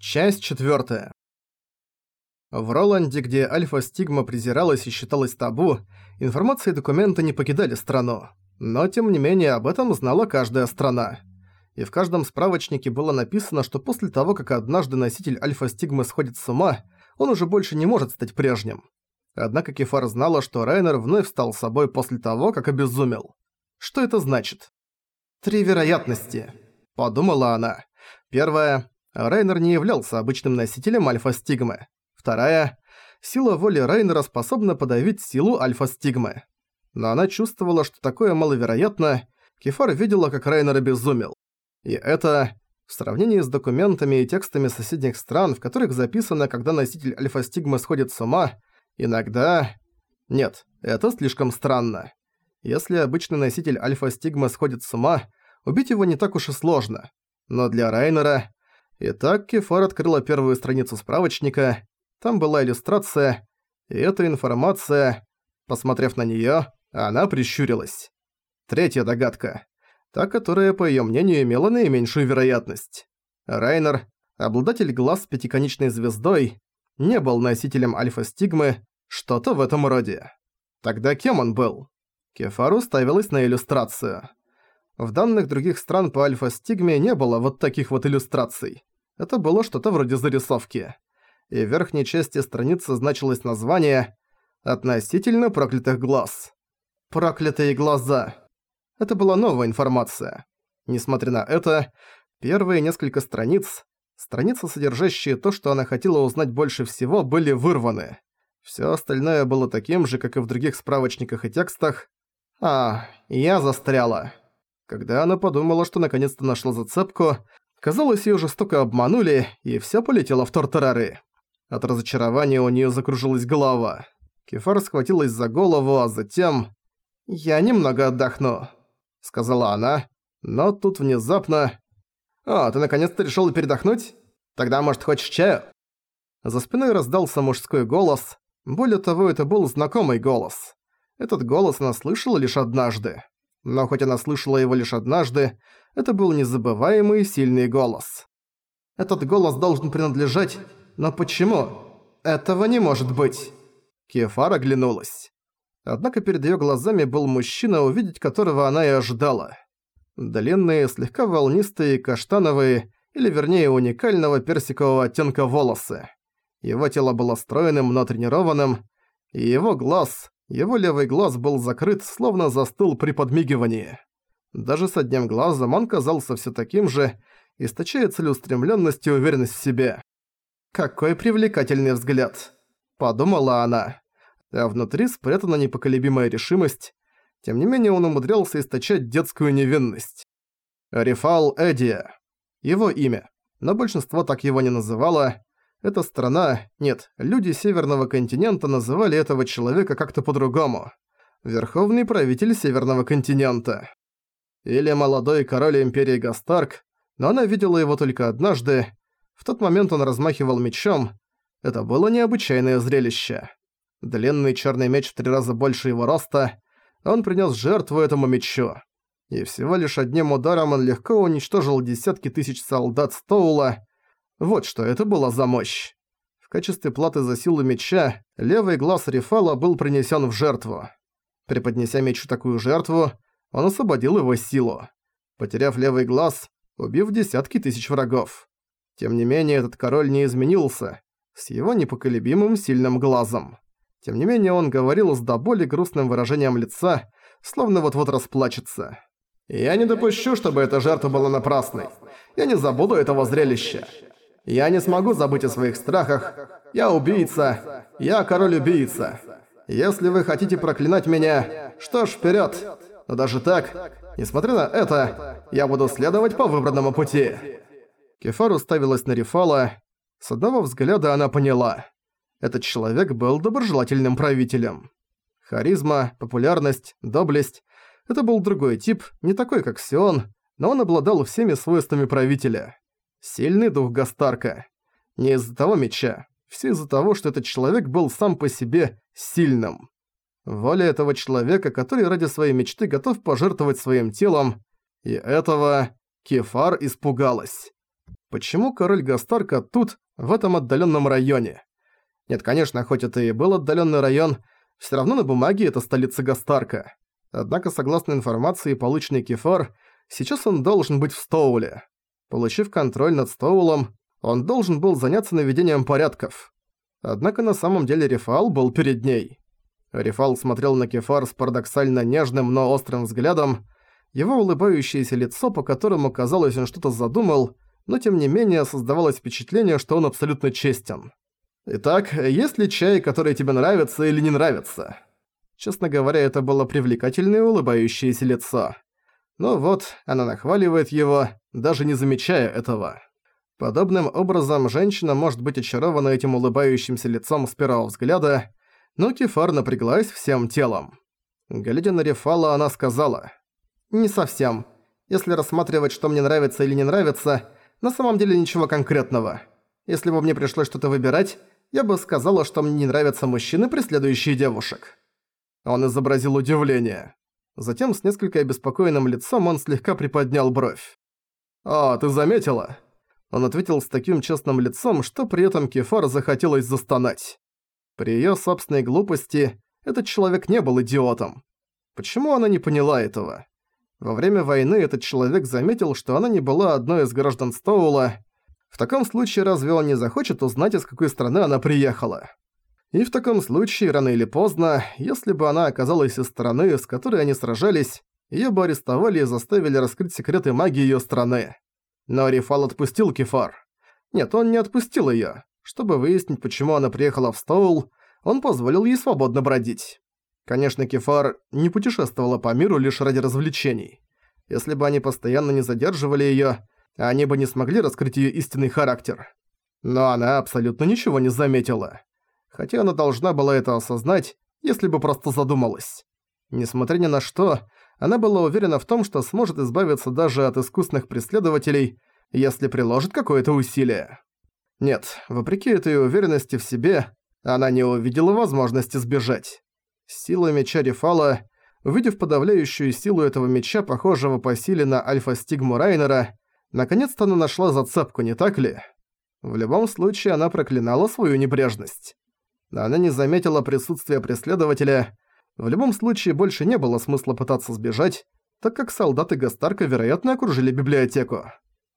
Часть четвертая. В Роланде, где альфа-стигма презиралась и считалась табу, информация и документы не покидали страну. Но, тем не менее, об этом знала каждая страна. И в каждом справочнике было написано, что после того, как однажды носитель альфа-стигмы сходит с ума, он уже больше не может стать прежним. Однако Кефар знала, что Райнер вновь стал собой после того, как обезумел. Что это значит? «Три вероятности», — подумала она. Первая Райнер не являлся обычным носителем альфа-стигмы. Вторая. Сила воли Райнера способна подавить силу альфа-стигмы. Но она чувствовала, что такое маловероятно. Кефар видела, как Райнер обезумел. И это... В сравнении с документами и текстами соседних стран, в которых записано, когда носитель альфа-стигмы сходит с ума, иногда... Нет, это слишком странно. Если обычный носитель альфа-стигмы сходит с ума, убить его не так уж и сложно. Но для Райнера Итак, Кефар открыла первую страницу справочника. Там была иллюстрация, и эта информация... Посмотрев на неё, она прищурилась. Третья догадка. Та, которая, по её мнению, имела наименьшую вероятность. Райнер, обладатель глаз с пятиконечной звездой, не был носителем альфа-стигмы, что-то в этом роде. Тогда кем он был? Кефару ставилась на иллюстрацию. В данных других стран по альфа-стигме не было вот таких вот иллюстраций. Это было что-то вроде зарисовки. И в верхней части страницы значилось название «Относительно проклятых глаз». «Проклятые глаза». Это была новая информация. Несмотря на это, первые несколько страниц, страницы, содержащие то, что она хотела узнать больше всего, были вырваны. Всё остальное было таким же, как и в других справочниках и текстах. А, я застряла. Когда она подумала, что наконец-то нашла зацепку, Казалось, её жестоко обманули, и всё полетело в тортарары. От разочарования у неё закружилась голова. Кефар схватилась за голову, а затем... «Я немного отдохну», — сказала она. Но тут внезапно... «О, ты наконец-то решила передохнуть? Тогда, может, хочешь чаю?» За спиной раздался мужской голос. Более того, это был знакомый голос. Этот голос она слышала лишь однажды. Но хоть она слышала его лишь однажды, это был незабываемый сильный голос. Этот голос должен принадлежать... Но почему? Этого не может быть. Кефар оглянулась. Однако перед её глазами был мужчина, увидеть которого она и ожидала. Длинные, слегка волнистые, каштановые, или вернее уникального персикового оттенка волосы. Его тело было стройным, но тренированным, и его глаз, его левый глаз был закрыт, словно застыл при подмигивании. Даже с одним глазом он казался все таким же, источая целеустремленность и уверенность в себе. «Какой привлекательный взгляд!» – подумала она. А внутри спрятана непоколебимая решимость. Тем не менее он умудрялся источать детскую невинность. Рифал Эдия. Его имя. Но большинство так его не называло. Эта страна, нет, люди Северного континента называли этого человека как-то по-другому. Верховный правитель Северного континента. Или молодой король Империи Гастарк, но она видела его только однажды. В тот момент он размахивал мечом. Это было необычайное зрелище. Длинный черный меч в три раза больше его роста. Он принес жертву этому мечу. И всего лишь одним ударом он легко уничтожил десятки тысяч солдат Стоула. Вот что это была за мощь. В качестве платы за силу меча левый глаз Рифала был принесен в жертву. Преподнеся мечу такую жертву, он освободил его силу, потеряв левый глаз, убив десятки тысяч врагов. Тем не менее, этот король не изменился, с его непоколебимым сильным глазом. Тем не менее, он говорил с до боли грустным выражением лица, словно вот-вот расплачется. «Я не допущу, чтобы эта жертва была напрасной. Я не забуду этого зрелища. Я не смогу забыть о своих страхах. Я убийца. Я король-убийца. Если вы хотите проклинать меня, что ж, вперед. Но даже так, несмотря на это, я буду следовать по выбранному пути. Кефар уставилась на Рифала. С одного взгляда она поняла. Этот человек был доброжелательным правителем. Харизма, популярность, доблесть – это был другой тип, не такой, как Сион, но он обладал всеми свойствами правителя. Сильный дух Гастарка. Не из-за того меча, все из-за того, что этот человек был сам по себе сильным. Воля этого человека, который ради своей мечты готов пожертвовать своим телом, и этого Кефар испугалась. Почему король Гастарка тут, в этом отдаленном районе? Нет, конечно, хоть это и был отдаленный район, все равно на бумаге это столица Гастарка. Однако, согласно информации, полученной Кефар, сейчас он должен быть в Стоуле. Получив контроль над Стоулом, он должен был заняться наведением порядков. Однако на самом деле Рефал был перед ней. Рефал смотрел на Кефар с парадоксально нежным, но острым взглядом. Его улыбающееся лицо, по которому, казалось, он что-то задумал, но тем не менее создавалось впечатление, что он абсолютно честен. «Итак, есть ли чай, который тебе нравится или не нравится?» Честно говоря, это было привлекательное улыбающееся лицо. Но вот, она нахваливает его, даже не замечая этого. Подобным образом, женщина может быть очарована этим улыбающимся лицом с первого взгляда, но Кефар напряглась всем телом. Глядя на Рефала, она сказала, «Не совсем. Если рассматривать, что мне нравится или не нравится, на самом деле ничего конкретного. Если бы мне пришлось что-то выбирать, я бы сказала, что мне не нравятся мужчины, преследующие девушек». Он изобразил удивление. Затем с несколько обеспокоенным лицом он слегка приподнял бровь. «А, ты заметила?» Он ответил с таким честным лицом, что при этом Кефар захотелось застонать. При её собственной глупости этот человек не был идиотом. Почему она не поняла этого? Во время войны этот человек заметил, что она не была одной из граждан Стоула. В таком случае разве он не захочет узнать, из какой страны она приехала? И в таком случае, рано или поздно, если бы она оказалась из страны, с которой они сражались, её бы арестовали и заставили раскрыть секреты магии её страны. Но Рифал отпустил Кефар. Нет, он не отпустил её. Чтобы выяснить, почему она приехала в Стоул, он позволил ей свободно бродить. Конечно, Кефар не путешествовала по миру лишь ради развлечений. Если бы они постоянно не задерживали её, они бы не смогли раскрыть её истинный характер. Но она абсолютно ничего не заметила. Хотя она должна была это осознать, если бы просто задумалась. Несмотря ни на что, она была уверена в том, что сможет избавиться даже от искусных преследователей, если приложит какое-то усилие. Нет, вопреки этой уверенности в себе, она не увидела возможности сбежать. Сила меча Рефала, увидев подавляющую силу этого меча, похожего по силе на альфа-стигму Райнера, наконец-то она нашла зацепку, не так ли? В любом случае, она проклинала свою небрежность. Она не заметила присутствия преследователя, в любом случае больше не было смысла пытаться сбежать, так как солдаты Гастарка, вероятно, окружили библиотеку.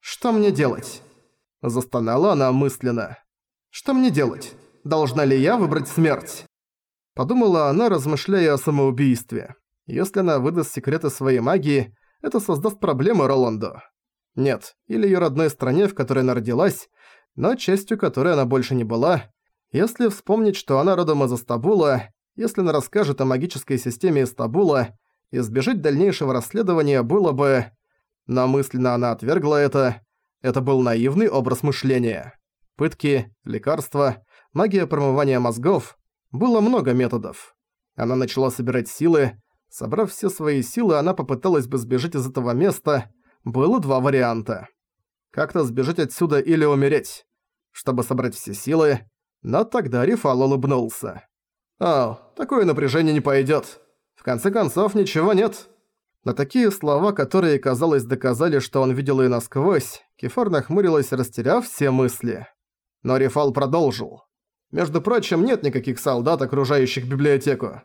«Что мне делать?» Застонала она мысленно. «Что мне делать? Должна ли я выбрать смерть?» Подумала она, размышляя о самоубийстве. Если она выдаст секреты своей магии, это создаст проблемы Роланду. Нет, или её родной стране, в которой она родилась, но частью которой она больше не была. Если вспомнить, что она родом из Астабула, если она расскажет о магической системе Истабула, избежать дальнейшего расследования было бы... Но мысленно она отвергла это. Это был наивный образ мышления. Пытки, лекарства, магия промывания мозгов. Было много методов. Она начала собирать силы. Собрав все свои силы, она попыталась бы сбежать из этого места. Было два варианта. Как-то сбежать отсюда или умереть. Чтобы собрать все силы. Но тогда Рифал улыбнулся. «Ау, такое напряжение не пойдёт. В конце концов, ничего нет». На такие слова, которые, казалось, доказали, что он видел её насквозь, Кефар нахмурилась, растеряв все мысли. Но Рефал продолжил. «Между прочим, нет никаких солдат, окружающих библиотеку.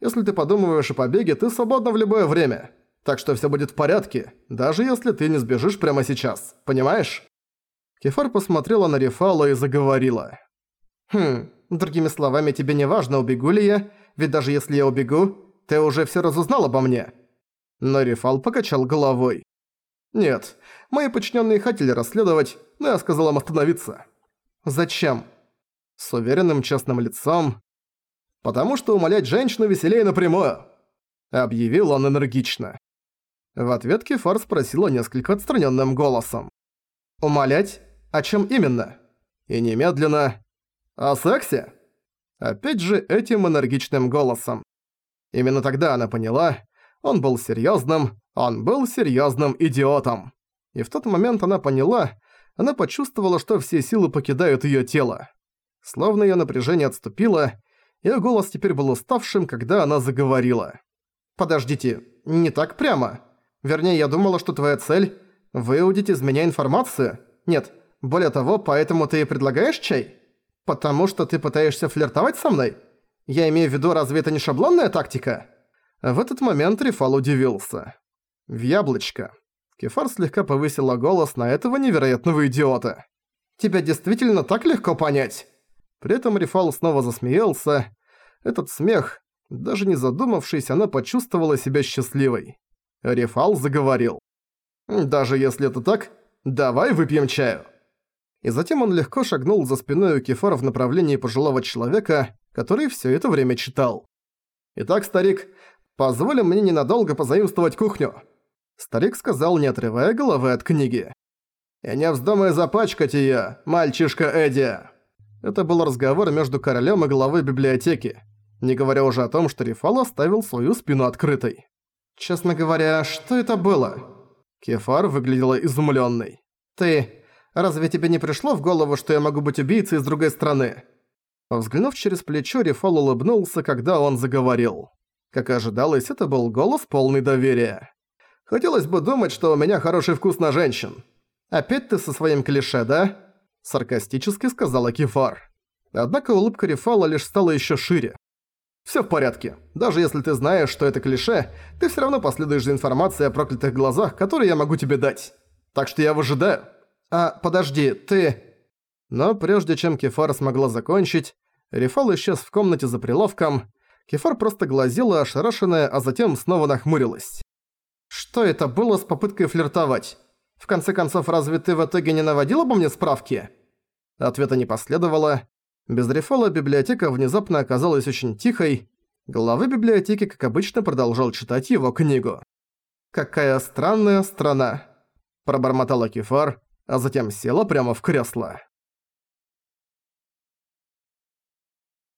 Если ты подумываешь о побеге, ты свободна в любое время. Так что всё будет в порядке, даже если ты не сбежишь прямо сейчас. Понимаешь?» Кефар посмотрела на Рефала и заговорила. «Хм, Другими словами, тебе не важно, убегу ли я, ведь даже если я убегу, ты уже все разузнал обо мне». Но Рифал покачал головой. «Нет, мои подчиненные хотели расследовать, но я сказал им остановиться». «Зачем?» С уверенным честным лицом. «Потому что умолять женщину веселее напрямую», — объявил он энергично. В ответ Кефар спросила несколько отстраненным голосом. «Умолять? О чем именно?» И немедленно о сексе? Опять же этим энергичным голосом. Именно тогда она поняла, он был серьёзным, он был серьёзным идиотом. И в тот момент она поняла, она почувствовала, что все силы покидают её тело. Словно её напряжение отступило, её голос теперь был уставшим, когда она заговорила. «Подождите, не так прямо. Вернее, я думала, что твоя цель — выудить из меня информацию. Нет, Более того, поэтому ты и предлагаешь чай? Потому что ты пытаешься флиртовать со мной? Я имею в виду, разве это не шаблонная тактика?» В этот момент Рифал удивился. «В яблочко». Кефар слегка повысила голос на этого невероятного идиота. «Тебя действительно так легко понять?» При этом Рифал снова засмеялся. Этот смех, даже не задумавшись, она почувствовала себя счастливой. Рифал заговорил. «Даже если это так, давай выпьем чаю». И затем он легко шагнул за спиной у Кефара в направлении пожилого человека, который всё это время читал. «Итак, старик, позволь мне ненадолго позаимствовать кухню», старик сказал, не отрывая головы от книги. «И не вздумай запачкать её, мальчишка Эдди!» Это был разговор между королем и главой библиотеки, не говоря уже о том, что Рифал оставил свою спину открытой. «Честно говоря, что это было?» Кефар выглядела изумлённой. «Ты... Разве тебе не пришло в голову, что я могу быть убийцей с другой стороны?» Взглянув через плечо, Рифал улыбнулся, когда он заговорил. Как ожидалось, это был голос полный доверия. «Хотелось бы думать, что у меня хороший вкус на женщин. Опять ты со своим клише, да?» Саркастически сказала Кефар. Однако улыбка Рифала лишь стала ещё шире. «Всё в порядке. Даже если ты знаешь, что это клише, ты всё равно последуешь за информацией о проклятых глазах, которые я могу тебе дать. Так что я выжидаю». «А, подожди, ты...» Но прежде чем Кефар смогла закончить, Рифал исчез в комнате за прилавком. Кефар просто глазела, ошарашенная, а затем снова нахмурилась. «Что это было с попыткой флиртовать? В конце концов, разве ты в итоге не наводила бы мне справки?» Ответа не последовало. Без Рифала библиотека внезапно оказалась очень тихой. Глава библиотеки, как обычно, продолжал читать его книгу. «Какая странная страна!» Пробормотала Кефар, а затем села прямо в кресло.